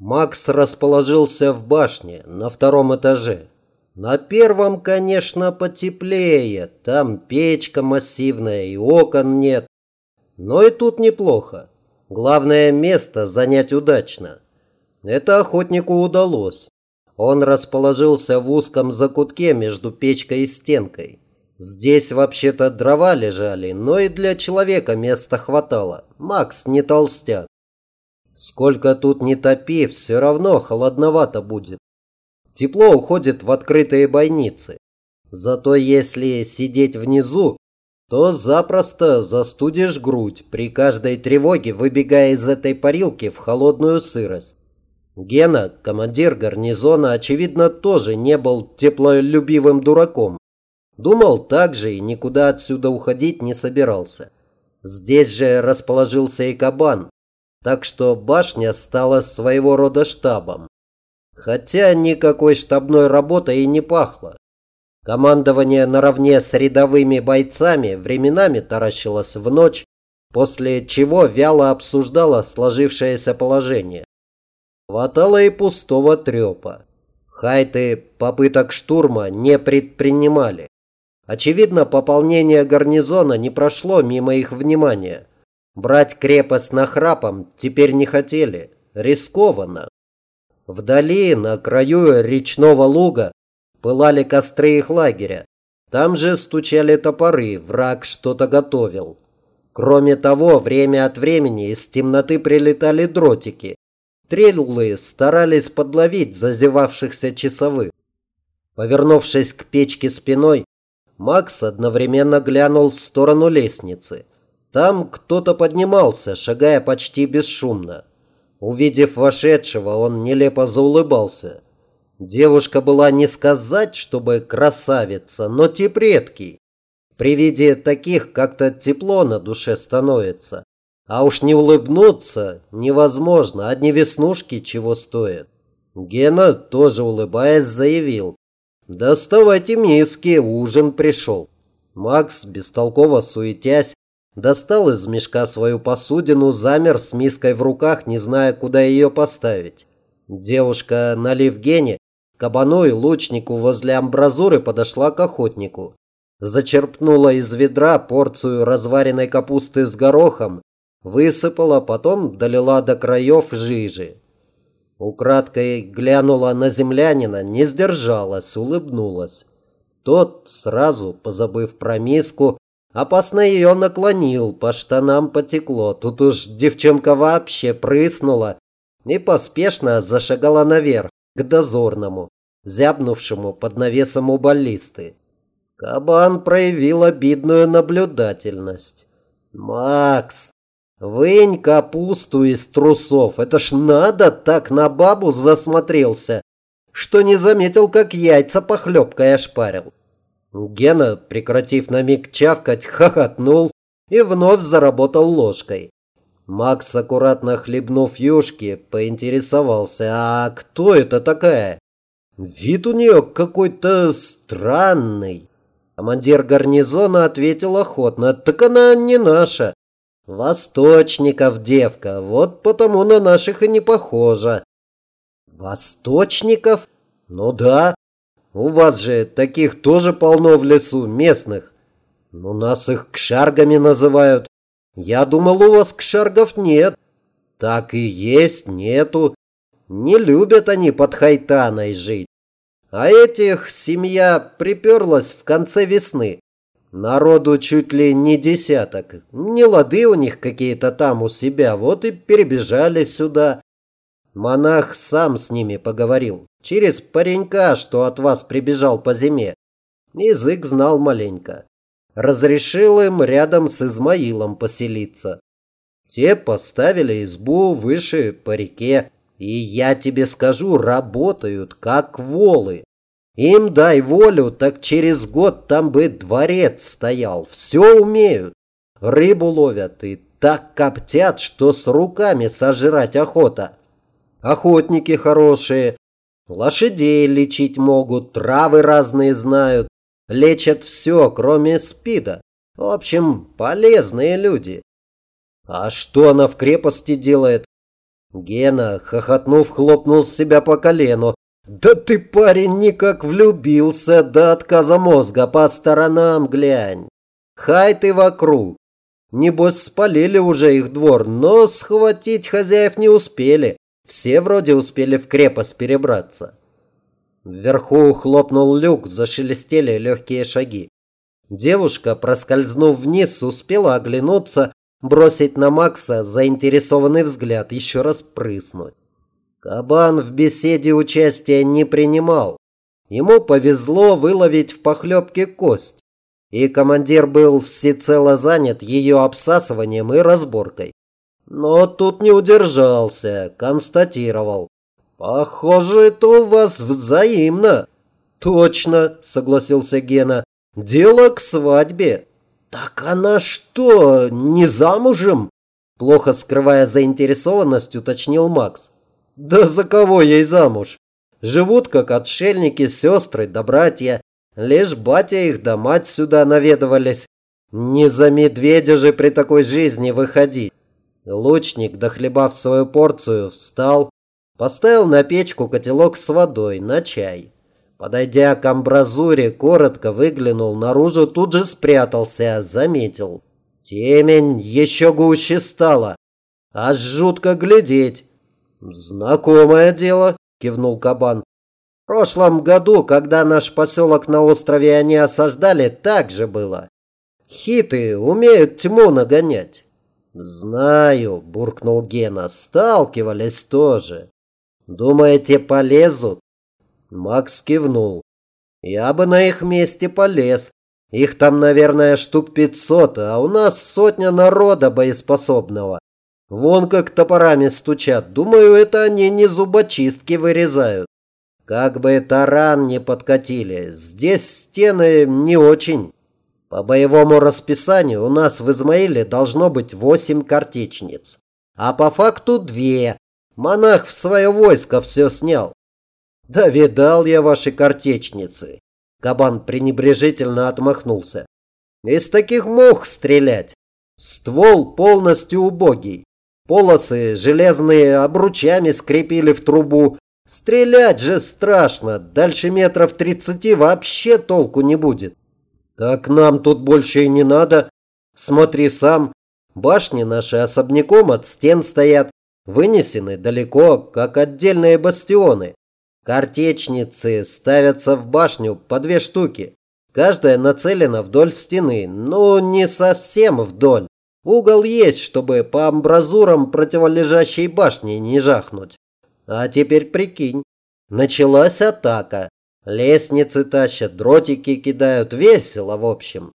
Макс расположился в башне на втором этаже. На первом, конечно, потеплее. Там печка массивная и окон нет. Но и тут неплохо. Главное место занять удачно. Это охотнику удалось. Он расположился в узком закутке между печкой и стенкой. Здесь вообще-то дрова лежали, но и для человека места хватало. Макс не толстяк. Сколько тут не топи, все равно холодновато будет. Тепло уходит в открытые бойницы. Зато если сидеть внизу, то запросто застудишь грудь, при каждой тревоге выбегая из этой парилки в холодную сырость. Гена, командир гарнизона, очевидно, тоже не был теплолюбивым дураком. Думал так же и никуда отсюда уходить не собирался. Здесь же расположился и кабан, так что башня стала своего рода штабом. Хотя никакой штабной работой и не пахло. Командование наравне с рядовыми бойцами временами таращилось в ночь, после чего вяло обсуждало сложившееся положение. Хватало и пустого трепа. Хайты попыток штурма не предпринимали. Очевидно, пополнение гарнизона не прошло мимо их внимания. Брать крепость нахрапом теперь не хотели. Рискованно. Вдали, на краю речного луга, пылали костры их лагеря. Там же стучали топоры, враг что-то готовил. Кроме того, время от времени из темноты прилетали дротики. Треллы старались подловить зазевавшихся часовых. Повернувшись к печке спиной, Макс одновременно глянул в сторону лестницы. Там кто-то поднимался, шагая почти бесшумно. Увидев вошедшего, он нелепо заулыбался. Девушка была не сказать, чтобы красавица, но тип редкий. При виде таких как-то тепло на душе становится. А уж не улыбнуться невозможно, одни веснушки чего стоят. Гена, тоже улыбаясь, заявил. «Доставайте миски, ужин пришел». Макс, бестолково суетясь, Достал из мешка свою посудину, замер с миской в руках, не зная, куда ее поставить. Девушка, налив Гене, кабану и лучнику возле амбразуры подошла к охотнику. Зачерпнула из ведра порцию разваренной капусты с горохом, высыпала, потом долила до краев жижи. Украдкой глянула на землянина, не сдержалась, улыбнулась. Тот, сразу позабыв про миску, Опасно ее наклонил, по штанам потекло. Тут уж девчонка вообще прыснула и поспешно зашагала наверх, к дозорному, зябнувшему под навесом у баллисты. Кабан проявил обидную наблюдательность. «Макс, вынь капусту из трусов. Это ж надо так на бабу засмотрелся, что не заметил, как яйца похлебкой ошпарил». Гена, прекратив на миг чавкать, хохотнул и вновь заработал ложкой. Макс, аккуратно хлебнув юшки, поинтересовался, а кто это такая? Вид у нее какой-то странный. Командир гарнизона ответил охотно, так она не наша. Восточников девка, вот потому на наших и не похожа. Восточников? Ну да, у вас же таких тоже полно в лесу, местных. Но нас их кшаргами называют. Я думал, у вас кшаргов нет. Так и есть, нету. Не любят они под Хайтаной жить. А этих семья приперлась в конце весны. Народу чуть ли не десяток. Не лады у них какие-то там у себя, вот и перебежали сюда. Монах сам с ними поговорил. Через паренька, что от вас прибежал по зиме. Язык знал маленько. Разрешил им рядом с Измаилом поселиться. Те поставили избу выше по реке. И я тебе скажу, работают как волы. Им дай волю, так через год там бы дворец стоял. Все умеют. Рыбу ловят и так коптят, что с руками сожрать охота. Охотники хорошие, Лошадей лечить могут, травы разные знают. Лечат все, кроме спида. В общем, полезные люди. А что она в крепости делает? Гена, хохотнув, хлопнул себя по колену. «Да ты, парень, никак влюбился до отказа мозга, по сторонам глянь. Хай ты вокруг. Небось, спалили уже их двор, но схватить хозяев не успели. Все вроде успели в крепость перебраться». Вверху хлопнул люк, зашелестели легкие шаги. Девушка, проскользнув вниз, успела оглянуться, бросить на Макса заинтересованный взгляд, еще раз прыснуть. Кабан в беседе участия не принимал. Ему повезло выловить в похлебке кость, и командир был всецело занят ее обсасыванием и разборкой. Но тут не удержался, констатировал. «Похоже, это у вас взаимно». «Точно», – согласился Гена. «Дело к свадьбе». «Так она что, не замужем?» Плохо скрывая заинтересованность, уточнил Макс. «Да за кого ей замуж? Живут как отшельники, сестры да братья. Лишь батя их да мать сюда наведывались. Не за медведя же при такой жизни выходить». Лучник, дохлебав свою порцию, встал, Поставил на печку котелок с водой на чай. Подойдя к амбразуре, коротко выглянул наружу, тут же спрятался, заметил. Темень еще гуще стала. Аж жутко глядеть. Знакомое дело, кивнул кабан. В прошлом году, когда наш поселок на острове они осаждали, так же было. Хиты умеют тьму нагонять. Знаю, буркнул Гена, сталкивались тоже. Думаете, полезут? Макс кивнул. Я бы на их месте полез. Их там, наверное, штук пятьсот, а у нас сотня народа боеспособного. Вон как топорами стучат. Думаю, это они не зубочистки вырезают. Как бы таран не подкатили. Здесь стены не очень. По боевому расписанию у нас в Измаиле должно быть восемь картечниц. А по факту две. Монах в свое войско все снял. Да видал я ваши картечницы. Кабан пренебрежительно отмахнулся. Из таких мох стрелять. Ствол полностью убогий. Полосы железные обручами скрепили в трубу. Стрелять же страшно. Дальше метров тридцати вообще толку не будет. Так нам тут больше и не надо. Смотри сам. Башни наши особняком от стен стоят вынесены далеко, как отдельные бастионы. Картечницы ставятся в башню по две штуки. Каждая нацелена вдоль стены, но не совсем вдоль. Угол есть, чтобы по амбразурам противолежащей башни не жахнуть. А теперь прикинь. Началась атака. Лестницы тащат, дротики кидают. Весело, в общем.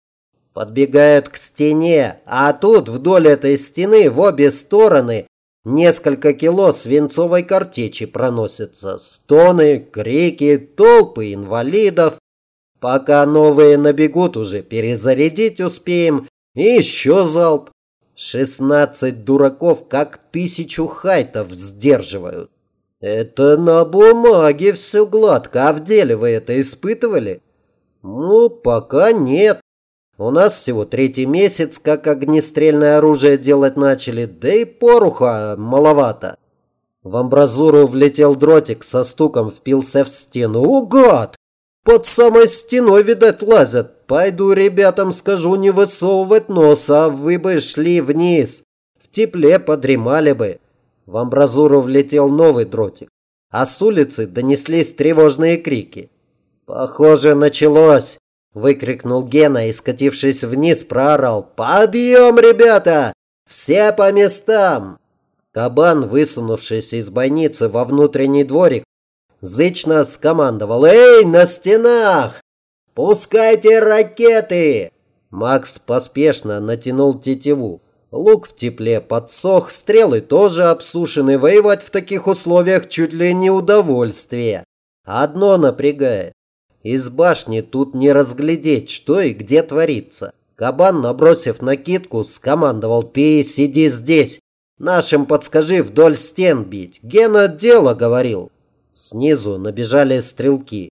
Подбегают к стене, а тут вдоль этой стены в обе стороны Несколько кило свинцовой картечи проносятся. Стоны, крики, толпы инвалидов. Пока новые набегут, уже перезарядить успеем. И еще залп. Шестнадцать дураков, как тысячу хайтов, сдерживают. Это на бумаге все гладко, а в деле вы это испытывали? Ну, пока нет. У нас всего третий месяц, как огнестрельное оружие делать начали, да и поруха маловато. В амбразуру влетел дротик, со стуком впился в стену. О, гад! Под самой стеной, видать, лазят. Пойду ребятам скажу не высовывать нос, а вы бы шли вниз. В тепле подремали бы. В амбразуру влетел новый дротик. А с улицы донеслись тревожные крики. Похоже, началось. Выкрикнул Гена и, скатившись вниз, проорал. «Подъем, ребята! Все по местам!» Кабан, высунувшийся из бойницы во внутренний дворик, зычно скомандовал. «Эй, на стенах! Пускайте ракеты!» Макс поспешно натянул тетиву. Лук в тепле подсох, стрелы тоже обсушены. Воевать в таких условиях чуть ли не удовольствие. Одно напрягает. Из башни тут не разглядеть, что и где творится. Кабан, набросив накидку, скомандовал «Ты сиди здесь! Нашим подскажи вдоль стен бить! Гена дело говорил!» Снизу набежали стрелки.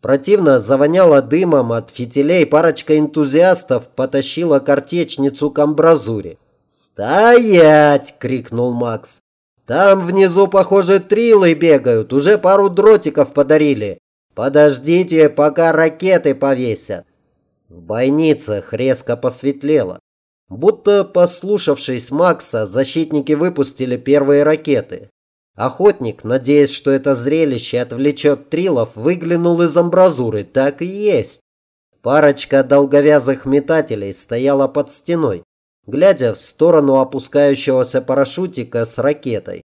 Противно завоняло дымом от фитилей, парочка энтузиастов потащила картечницу к амбразуре. «Стоять!» – крикнул Макс. Там внизу, похоже, трилы бегают. Уже пару дротиков подарили. Подождите, пока ракеты повесят. В бойницах резко посветлело. Будто послушавшись Макса, защитники выпустили первые ракеты. Охотник, надеясь, что это зрелище отвлечет трилов, выглянул из амбразуры. Так и есть. Парочка долговязых метателей стояла под стеной, глядя в сторону опускающегося парашютика с ракетой.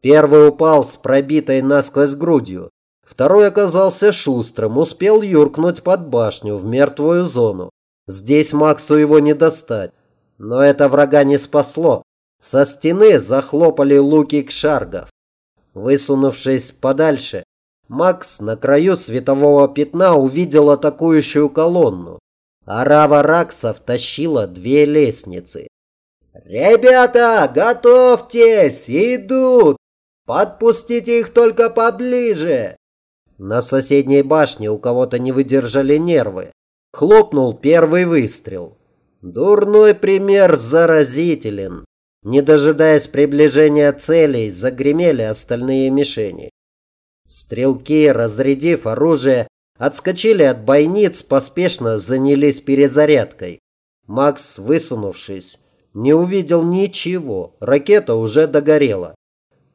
Первый упал с пробитой насквозь грудью. Второй оказался шустрым, успел юркнуть под башню в мертвую зону. Здесь Максу его не достать. Но это врага не спасло. Со стены захлопали луки кшаргов. Высунувшись подальше, Макс на краю светового пятна увидел атакующую колонну. Арава Раксов тащила две лестницы. «Ребята, готовьтесь! Идут! Подпустите их только поближе!» На соседней башне у кого-то не выдержали нервы. Хлопнул первый выстрел. Дурной пример заразителен. Не дожидаясь приближения целей, загремели остальные мишени. Стрелки, разрядив оружие, отскочили от бойниц, поспешно занялись перезарядкой. Макс, высунувшись, не увидел ничего, ракета уже догорела.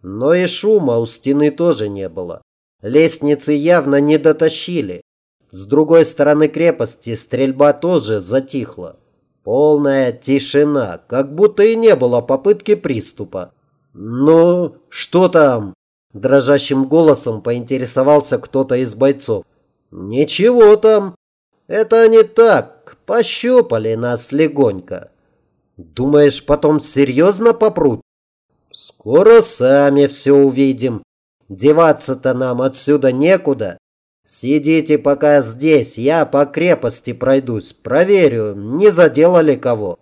Но и шума у стены тоже не было. Лестницы явно не дотащили. С другой стороны крепости стрельба тоже затихла. Полная тишина, как будто и не было попытки приступа. «Ну, что там?» Дрожащим голосом поинтересовался кто-то из бойцов. «Ничего там. Это они так, пощупали нас легонько. Думаешь, потом серьезно попрут? Скоро сами все увидим. Деваться-то нам отсюда некуда. Сидите пока здесь, я по крепости пройдусь, проверю, не заделали кого».